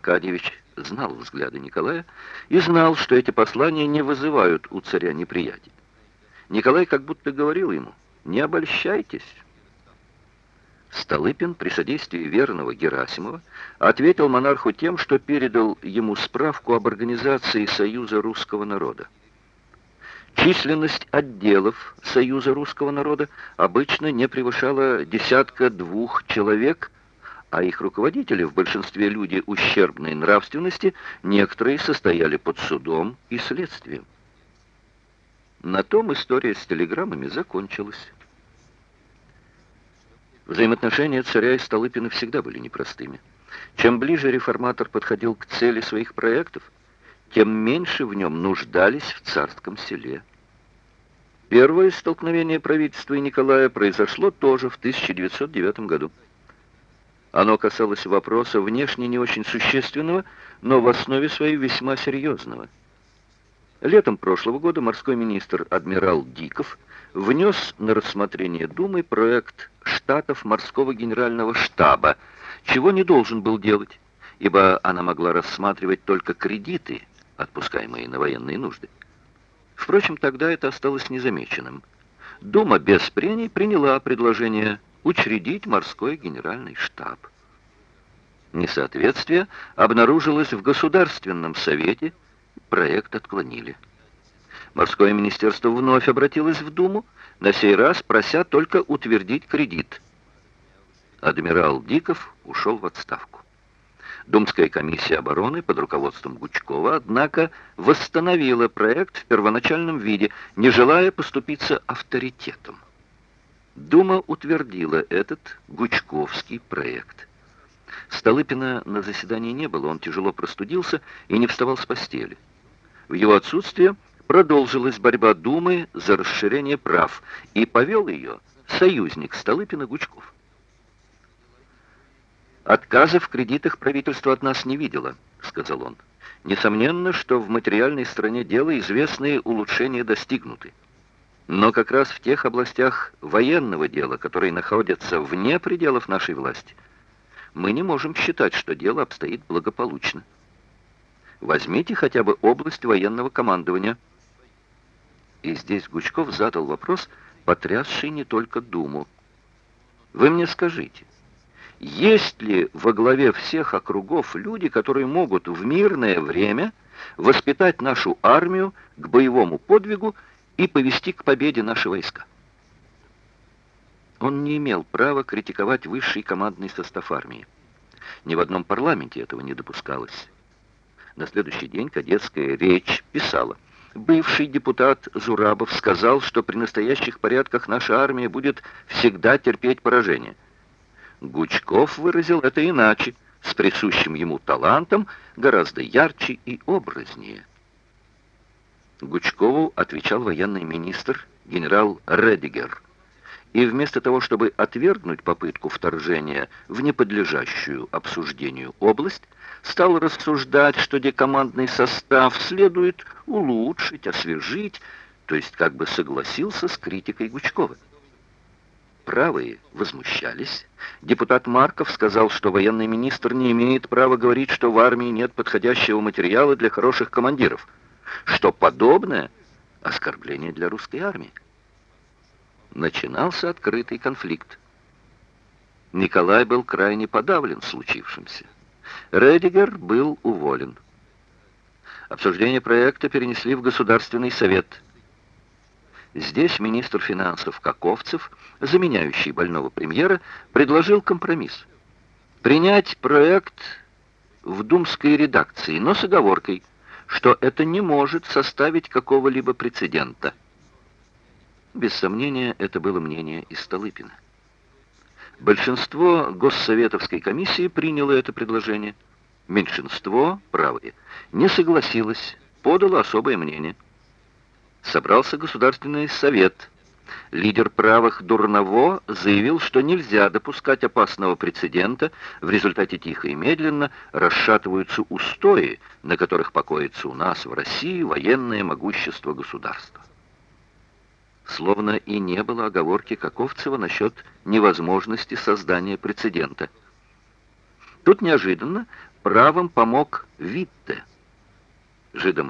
Аркадьевич знал взгляды Николая и знал, что эти послания не вызывают у царя неприятия. Николай как будто говорил ему, «Не обольщайтесь». Столыпин при содействии верного Герасимова ответил монарху тем, что передал ему справку об организации Союза русского народа. Численность отделов Союза русского народа обычно не превышала десятка-двух человек, а их руководители, в большинстве люди ущербной нравственности, некоторые состояли под судом и следствием. На том история с телеграммами закончилась. Взаимоотношения царя и Столыпина всегда были непростыми. Чем ближе реформатор подходил к цели своих проектов, тем меньше в нем нуждались в царском селе. Первое столкновение правительства и Николая произошло тоже в 1909 году. Оно касалось вопроса внешне не очень существенного, но в основе своей весьма серьезного. Летом прошлого года морской министр адмирал Диков внес на рассмотрение Думы проект штатов морского генерального штаба, чего не должен был делать, ибо она могла рассматривать только кредиты, отпускаемые на военные нужды. Впрочем, тогда это осталось незамеченным. Дума без прений приняла предложение учредить морской генеральный штаб. Несоответствие обнаружилось в Государственном совете, проект отклонили. Морское министерство вновь обратилось в Думу, на сей раз прося только утвердить кредит. Адмирал Диков ушел в отставку. Думская комиссия обороны под руководством Гучкова, однако, восстановила проект в первоначальном виде, не желая поступиться авторитетом. Дума утвердила этот Гучковский проект. Столыпина на заседании не было, он тяжело простудился и не вставал с постели. В его отсутствие продолжилась борьба Думы за расширение прав, и повел ее союзник Столыпина Гучков. «Отказа в кредитах правительство от нас не видело», — сказал он. «Несомненно, что в материальной стороне дела известные улучшения достигнуты. Но как раз в тех областях военного дела, которые находятся вне пределов нашей власти, мы не можем считать, что дело обстоит благополучно. Возьмите хотя бы область военного командования. И здесь Гучков задал вопрос, потрясший не только Думу. Вы мне скажите, есть ли во главе всех округов люди, которые могут в мирное время воспитать нашу армию к боевому подвигу и повести к победе наши войска? Он не имел права критиковать высший командный состав армии. Ни в одном парламенте этого не допускалось. На следующий день кадетская речь писала. Бывший депутат Зурабов сказал, что при настоящих порядках наша армия будет всегда терпеть поражение. Гучков выразил это иначе, с присущим ему талантом, гораздо ярче и образнее. Гучкову отвечал военный министр генерал Редигер и вместо того, чтобы отвергнуть попытку вторжения в неподлежащую обсуждению область, стал рассуждать, что декомандный состав следует улучшить, освежить, то есть как бы согласился с критикой Гучкова. Правые возмущались. Депутат Марков сказал, что военный министр не имеет права говорить, что в армии нет подходящего материала для хороших командиров, что подобное — оскорбление для русской армии начинался открытый конфликт. Николай был крайне подавлен случившимся. Редигер был уволен. Обсуждение проекта перенесли в Государственный совет. Здесь министр финансов Каковцев, заменяющий больного премьера, предложил компромисс. Принять проект в думской редакции, но с оговоркой, что это не может составить какого-либо прецедента. Без сомнения, это было мнение и Столыпина. Большинство Госсоветовской комиссии приняло это предложение. Меньшинство, правые, не согласилось, подало особое мнение. Собрался Государственный совет. Лидер правых Дурново заявил, что нельзя допускать опасного прецедента, в результате тихо и медленно расшатываются устои, на которых покоится у нас в России военное могущество государства словно и не было оговорки Каковцева насчет невозможности создания прецедента. Тут неожиданно Правом помог Витте. Жидом